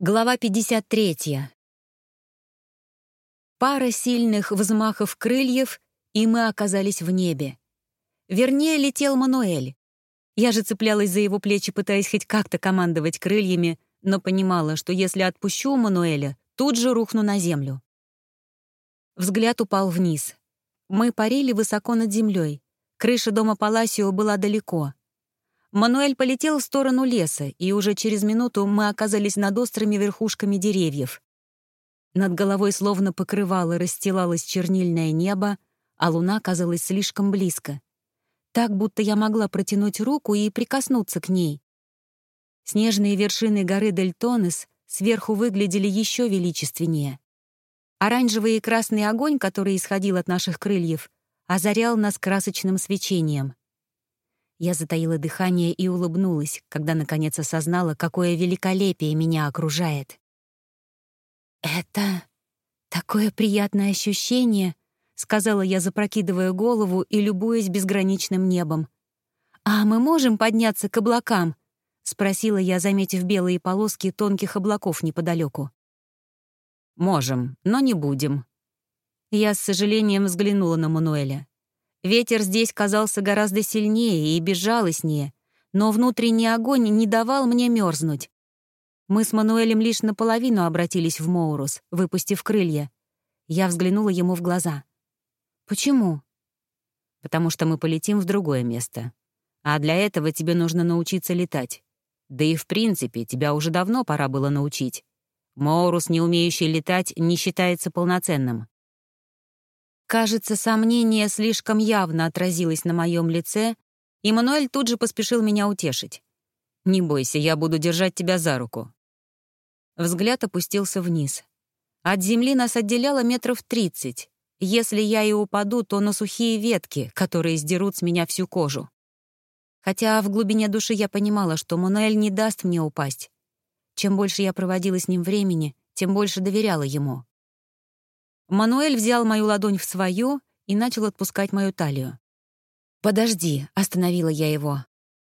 Глава 53. Пара сильных взмахов крыльев, и мы оказались в небе. Вернее, летел Мануэль. Я же цеплялась за его плечи, пытаясь хоть как-то командовать крыльями, но понимала, что если отпущу Мануэля, тут же рухну на землю. Взгляд упал вниз. Мы парили высоко над землей. Крыша дома Паласио была далеко. Мануэль полетел в сторону леса, и уже через минуту мы оказались над острыми верхушками деревьев. Над головой словно покрывало расстилалось чернильное небо, а луна казалась слишком близко. Так, будто я могла протянуть руку и прикоснуться к ней. Снежные вершины горы Дельтонес сверху выглядели еще величественнее. Оранжевый и красный огонь, который исходил от наших крыльев, озарял нас красочным свечением. Я затаила дыхание и улыбнулась, когда наконец осознала, какое великолепие меня окружает. «Это такое приятное ощущение», — сказала я, запрокидывая голову и любуясь безграничным небом. «А мы можем подняться к облакам?» — спросила я, заметив белые полоски тонких облаков неподалеку. «Можем, но не будем». Я с сожалением взглянула на Мануэля. Ветер здесь казался гораздо сильнее и безжалостнее, но внутренний огонь не давал мне мерзнуть. Мы с Мануэлем лишь наполовину обратились в Моурус, выпустив крылья. Я взглянула ему в глаза. «Почему?» «Потому что мы полетим в другое место. А для этого тебе нужно научиться летать. Да и в принципе, тебя уже давно пора было научить. Моурус, не умеющий летать, не считается полноценным. Кажется, сомнение слишком явно отразилось на моем лице, и Мануэль тут же поспешил меня утешить. «Не бойся, я буду держать тебя за руку». Взгляд опустился вниз. От земли нас отделяло метров тридцать. Если я и упаду, то на сухие ветки, которые сдерут с меня всю кожу. Хотя в глубине души я понимала, что Мануэль не даст мне упасть. Чем больше я проводила с ним времени, тем больше доверяла ему. Мануэль взял мою ладонь в свою и начал отпускать мою талию. «Подожди», — остановила я его.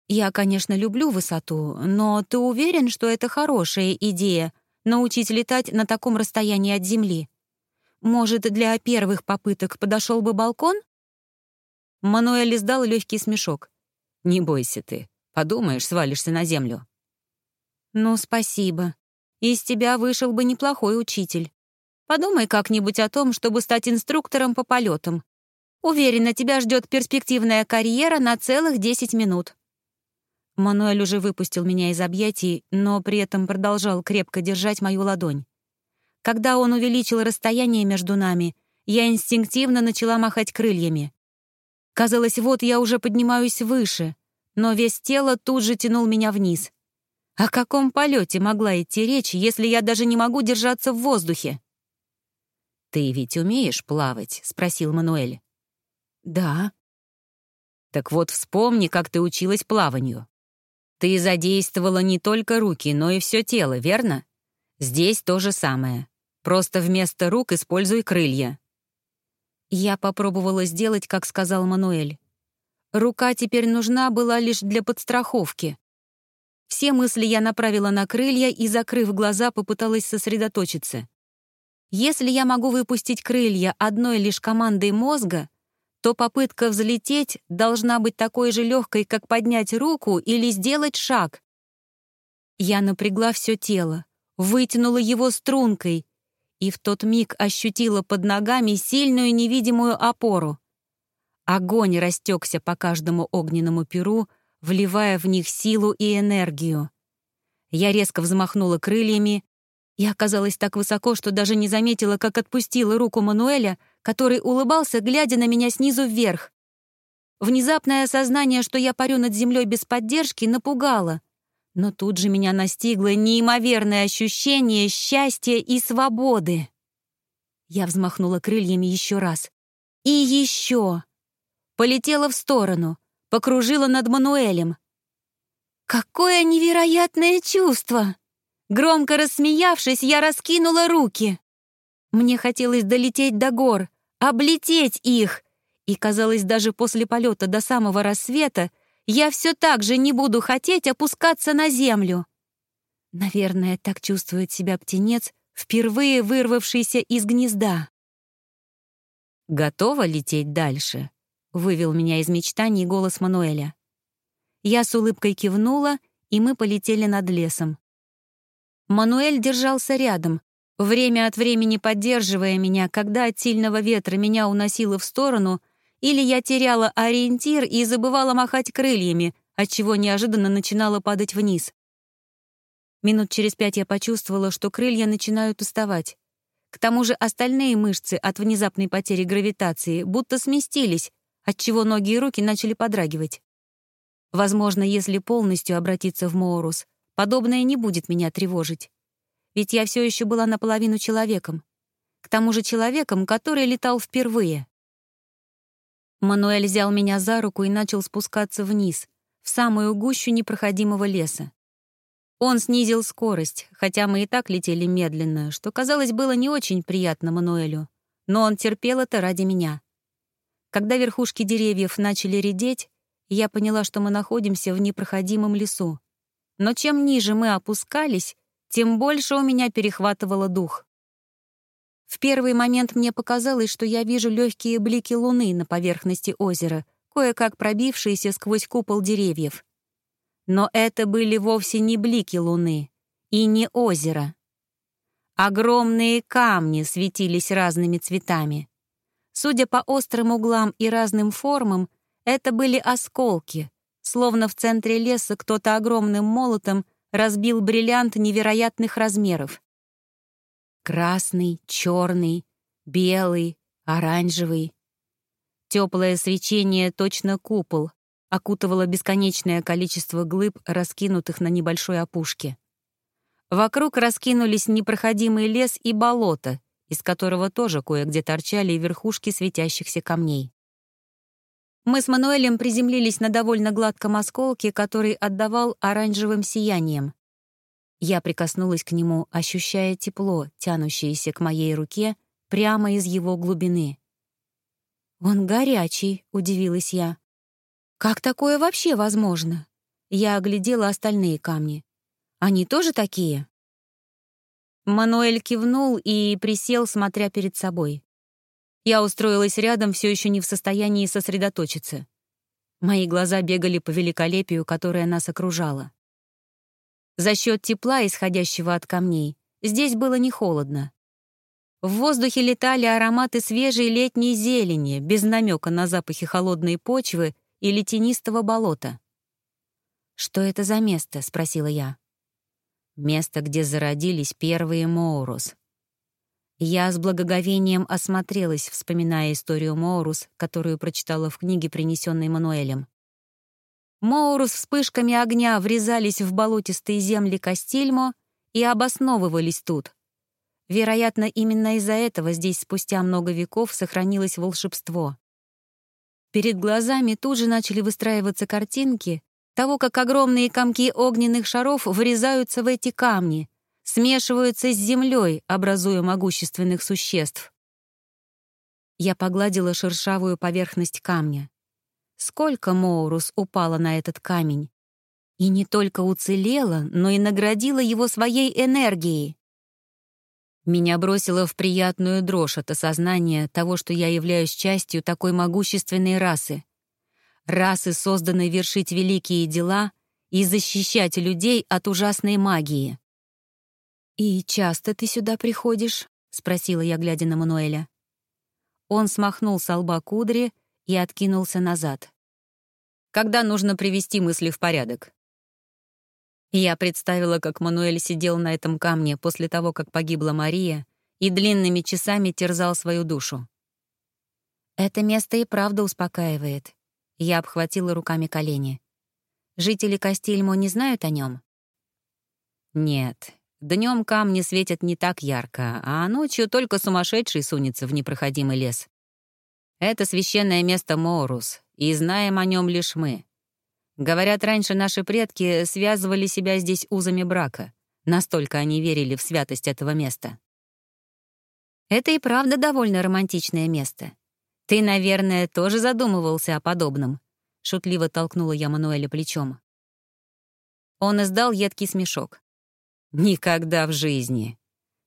«Я, конечно, люблю высоту, но ты уверен, что это хорошая идея — научить летать на таком расстоянии от земли? Может, для первых попыток подошел бы балкон?» Мануэль издал легкий смешок. «Не бойся ты. Подумаешь, свалишься на землю». «Ну, спасибо. Из тебя вышел бы неплохой учитель. Подумай как-нибудь о том, чтобы стать инструктором по полетам. Уверена, тебя ждет перспективная карьера на целых 10 минут». Мануэль уже выпустил меня из объятий, но при этом продолжал крепко держать мою ладонь. Когда он увеличил расстояние между нами, я инстинктивно начала махать крыльями. Казалось, вот я уже поднимаюсь выше, но весь тело тут же тянул меня вниз. О каком полете могла идти речь, если я даже не могу держаться в воздухе? «Ты ведь умеешь плавать?» — спросил Мануэль. «Да». «Так вот вспомни, как ты училась плаванию. Ты задействовала не только руки, но и все тело, верно? Здесь то же самое. Просто вместо рук используй крылья». Я попробовала сделать, как сказал Мануэль. Рука теперь нужна была лишь для подстраховки. Все мысли я направила на крылья и, закрыв глаза, попыталась сосредоточиться. Если я могу выпустить крылья одной лишь командой мозга, то попытка взлететь должна быть такой же легкой, как поднять руку или сделать шаг. Я напрягла все тело, вытянула его стрункой и в тот миг ощутила под ногами сильную невидимую опору. Огонь растекся по каждому огненному перу, вливая в них силу и энергию. Я резко взмахнула крыльями, я оказалась так высоко, что даже не заметила, как отпустила руку Мануэля, который улыбался, глядя на меня снизу вверх. Внезапное осознание, что я парю над землей без поддержки, напугало. Но тут же меня настигло неимоверное ощущение счастья и свободы. Я взмахнула крыльями еще раз. И еще. Полетела в сторону, покружила над Мануэлем. Какое невероятное чувство! Громко рассмеявшись, я раскинула руки. Мне хотелось долететь до гор, облететь их. И, казалось, даже после полета до самого рассвета я все так же не буду хотеть опускаться на землю. Наверное, так чувствует себя птенец, впервые вырвавшийся из гнезда. «Готова лететь дальше?» — вывел меня из мечтаний голос Мануэля. Я с улыбкой кивнула, и мы полетели над лесом. Мануэль держался рядом, время от времени поддерживая меня, когда от сильного ветра меня уносило в сторону, или я теряла ориентир и забывала махать крыльями, отчего неожиданно начинала падать вниз. Минут через пять я почувствовала, что крылья начинают уставать. К тому же остальные мышцы от внезапной потери гравитации будто сместились, отчего ноги и руки начали подрагивать. Возможно, если полностью обратиться в Моурус, подобное не будет меня тревожить. Ведь я все еще была наполовину человеком. К тому же человеком, который летал впервые. Мануэль взял меня за руку и начал спускаться вниз, в самую гущу непроходимого леса. Он снизил скорость, хотя мы и так летели медленно, что, казалось, было не очень приятно Мануэлю. Но он терпел это ради меня. Когда верхушки деревьев начали редеть, я поняла, что мы находимся в непроходимом лесу. Но чем ниже мы опускались, тем больше у меня перехватывало дух. В первый момент мне показалось, что я вижу легкие блики луны на поверхности озера, кое-как пробившиеся сквозь купол деревьев. Но это были вовсе не блики луны и не озеро. Огромные камни светились разными цветами. Судя по острым углам и разным формам, это были осколки, словно в центре леса кто-то огромным молотом разбил бриллиант невероятных размеров. Красный, черный, белый, оранжевый. Теплое свечение, точно купол, окутывало бесконечное количество глыб, раскинутых на небольшой опушке. Вокруг раскинулись непроходимый лес и болото, из которого тоже кое-где торчали верхушки светящихся камней. Мы с Мануэлем приземлились на довольно гладком осколке, который отдавал оранжевым сиянием. Я прикоснулась к нему, ощущая тепло, тянущееся к моей руке прямо из его глубины. «Он горячий», — удивилась я. «Как такое вообще возможно?» Я оглядела остальные камни. «Они тоже такие?» Мануэль кивнул и присел, смотря перед собой. Я устроилась рядом, все еще не в состоянии сосредоточиться. Мои глаза бегали по великолепию, которое нас окружало. За счет тепла, исходящего от камней, здесь было не холодно. В воздухе летали ароматы свежей летней зелени, без намека на запахи холодной почвы или тенистого болота. «Что это за место?» — спросила я. «Место, где зародились первые Моурус». Я с благоговением осмотрелась, вспоминая историю Моурус, которую прочитала в книге, принесенной Мануэлем. Моурус вспышками огня врезались в болотистые земли Кастильмо и обосновывались тут. Вероятно, именно из-за этого здесь спустя много веков сохранилось волшебство. Перед глазами тут же начали выстраиваться картинки того, как огромные комки огненных шаров врезаются в эти камни, смешиваются с землей, образуя могущественных существ. Я погладила шершавую поверхность камня. Сколько Моурус упала на этот камень? И не только уцелела, но и наградила его своей энергией. Меня бросило в приятную дрожь от осознания того, что я являюсь частью такой могущественной расы. Расы, созданной вершить великие дела и защищать людей от ужасной магии. «И часто ты сюда приходишь?» — спросила я, глядя на Мануэля. Он смахнул с лба кудри и откинулся назад. «Когда нужно привести мысли в порядок?» Я представила, как Мануэль сидел на этом камне после того, как погибла Мария, и длинными часами терзал свою душу. Это место и правда успокаивает. Я обхватила руками колени. Жители Кастильмо не знают о нем? Нет. Днем камни светят не так ярко, а ночью только сумасшедший сунется в непроходимый лес. Это священное место Моурус, и знаем о нем лишь мы. Говорят, раньше наши предки связывали себя здесь узами брака. Настолько они верили в святость этого места. Это и правда довольно романтичное место. Ты, наверное, тоже задумывался о подобном. Шутливо толкнула я Мануэля плечом. Он издал едкий смешок. Никогда в жизни.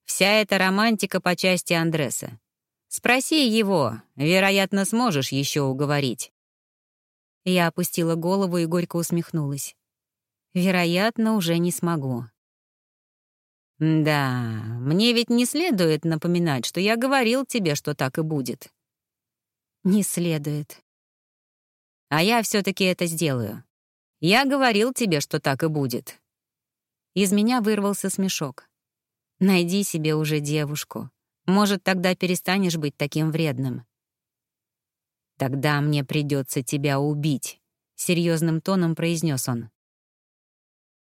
Вся эта романтика по части Андреса. Спроси его, вероятно, сможешь еще уговорить. Я опустила голову и горько усмехнулась. Вероятно, уже не смогу. «Да, мне ведь не следует напоминать, что я говорил тебе, что так и будет». «Не следует». «А я все таки это сделаю. Я говорил тебе, что так и будет». Из меня вырвался смешок. «Найди себе уже девушку. Может, тогда перестанешь быть таким вредным». «Тогда мне придется тебя убить», — серьезным тоном произнес он.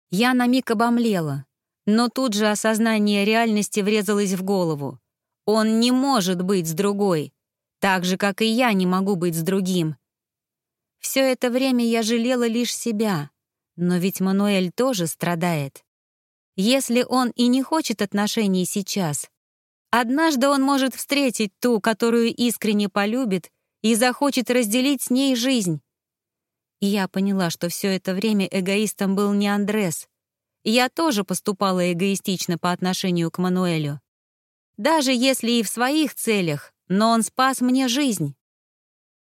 Я на миг обомлела, но тут же осознание реальности врезалось в голову. Он не может быть с другой, так же, как и я не могу быть с другим. Все это время я жалела лишь себя, но ведь Мануэль тоже страдает. Если он и не хочет отношений сейчас, однажды он может встретить ту, которую искренне полюбит и захочет разделить с ней жизнь. И я поняла, что все это время эгоистом был не Андрес, я тоже поступала эгоистично по отношению к Мануэлю. Даже если и в своих целях, но он спас мне жизнь.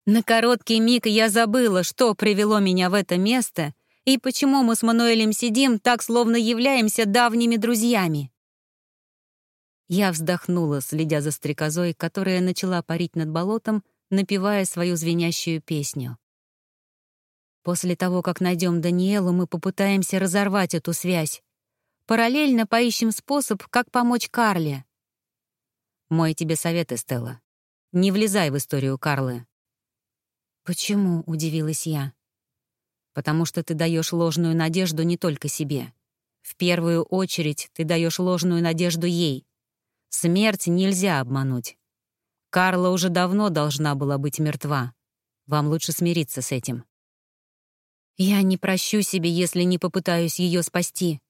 На короткий миг я забыла, что привело меня в это место и почему мы с Мануэлем сидим так, словно являемся давними друзьями. Я вздохнула, следя за стрекозой, которая начала парить над болотом, напевая свою звенящую песню. После того, как найдем Даниэлу, мы попытаемся разорвать эту связь. Параллельно поищем способ, как помочь Карле. Мой тебе совет, Эстелла. Не влезай в историю Карлы. «Почему?» — удивилась я. «Потому что ты даешь ложную надежду не только себе. В первую очередь ты даешь ложную надежду ей. Смерть нельзя обмануть. Карла уже давно должна была быть мертва. Вам лучше смириться с этим». Я не прощу себе, если не попытаюсь ее спасти.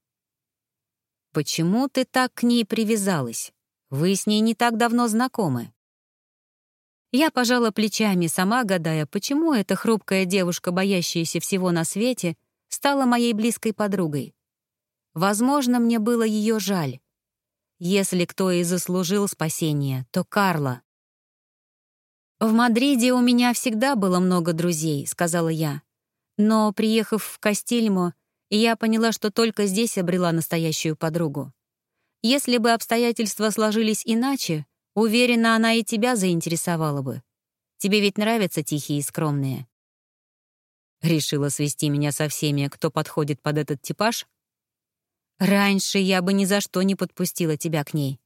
Почему ты так к ней привязалась? Вы с ней не так давно знакомы. Я пожала плечами, сама гадая, почему эта хрупкая девушка, боящаяся всего на свете, стала моей близкой подругой. Возможно, мне было ее жаль. Если кто и заслужил спасения, то Карла. «В Мадриде у меня всегда было много друзей», — сказала я. Но, приехав в Кастильмо, я поняла, что только здесь обрела настоящую подругу. Если бы обстоятельства сложились иначе, уверена, она и тебя заинтересовала бы. Тебе ведь нравятся тихие и скромные. Решила свести меня со всеми, кто подходит под этот типаж? Раньше я бы ни за что не подпустила тебя к ней.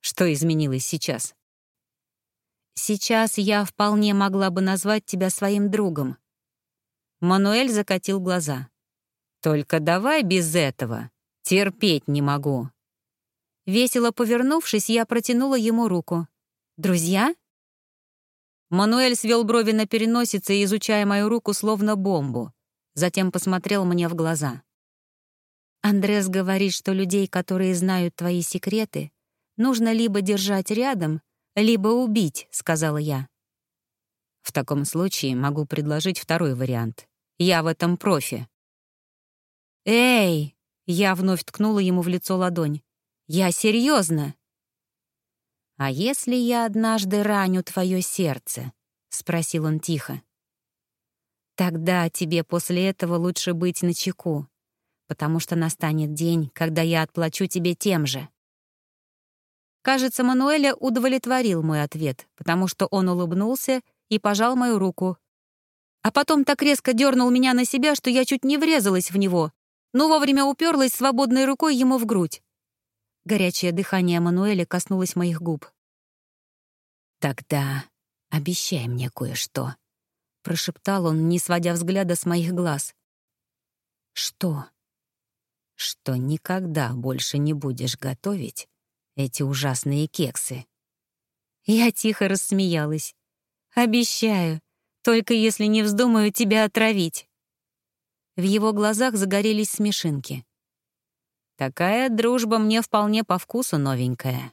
Что изменилось сейчас? Сейчас я вполне могла бы назвать тебя своим другом. Мануэль закатил глаза. «Только давай без этого. Терпеть не могу». Весело повернувшись, я протянула ему руку. «Друзья?» Мануэль свел брови на переносице, изучая мою руку словно бомбу. Затем посмотрел мне в глаза. «Андрес говорит, что людей, которые знают твои секреты, нужно либо держать рядом, либо убить», — сказала я. В таком случае могу предложить второй вариант. Я в этом профи. «Эй!» — я вновь ткнула ему в лицо ладонь. «Я серьезно. «А если я однажды раню твое сердце?» — спросил он тихо. «Тогда тебе после этого лучше быть начеку, потому что настанет день, когда я отплачу тебе тем же». Кажется, Мануэля удовлетворил мой ответ, потому что он улыбнулся и пожал мою руку. А потом так резко дернул меня на себя, что я чуть не врезалась в него, но вовремя уперлась свободной рукой ему в грудь. Горячее дыхание Мануэля коснулось моих губ. «Тогда обещай мне кое-что», — прошептал он, не сводя взгляда с моих глаз. «Что?» «Что никогда больше не будешь готовить эти ужасные кексы». Я тихо рассмеялась. Обещаю, только если не вздумаю тебя отравить». В его глазах загорелись смешинки. «Такая дружба мне вполне по вкусу новенькая».